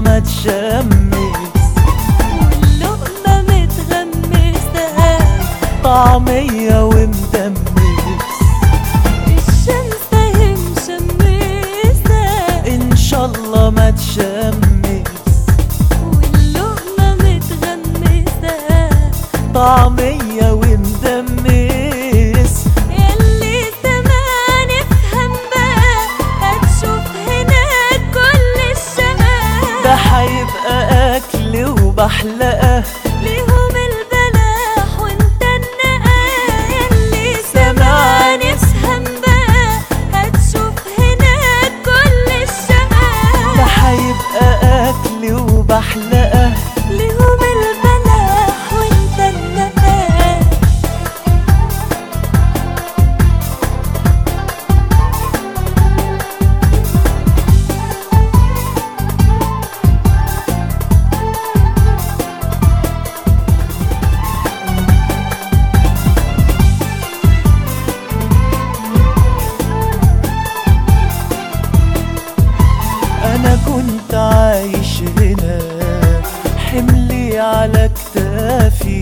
ما تشمس. متغمسة طعمية ومدمس. الشمس هي مشمسة إن شاء الله ما تشمس. احلقه ليهم البلاح وانت النقاه اللي سمعني افهم بقى هتشوف هناك كل الشقاه ده هيبقى أكل وبحلقة على كتافي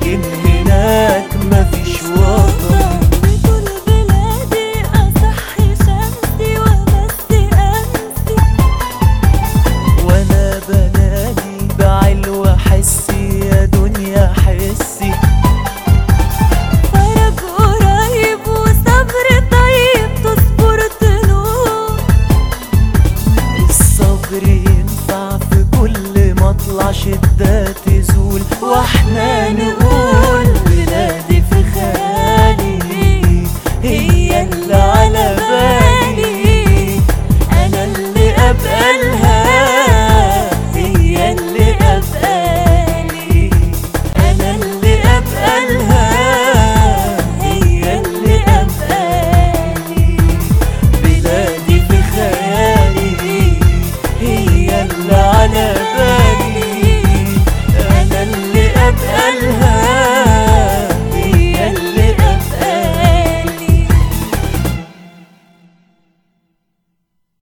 tiene تطلع شدة تزول وإحنا نقول بلادي في خالي. هي اللي على بالي. أنا اللي ابقى لها هي اللي ابقى لي أنا اللي ابقى لها هي اللي ابقى لي بلادي في خيالي هي اللي على بالي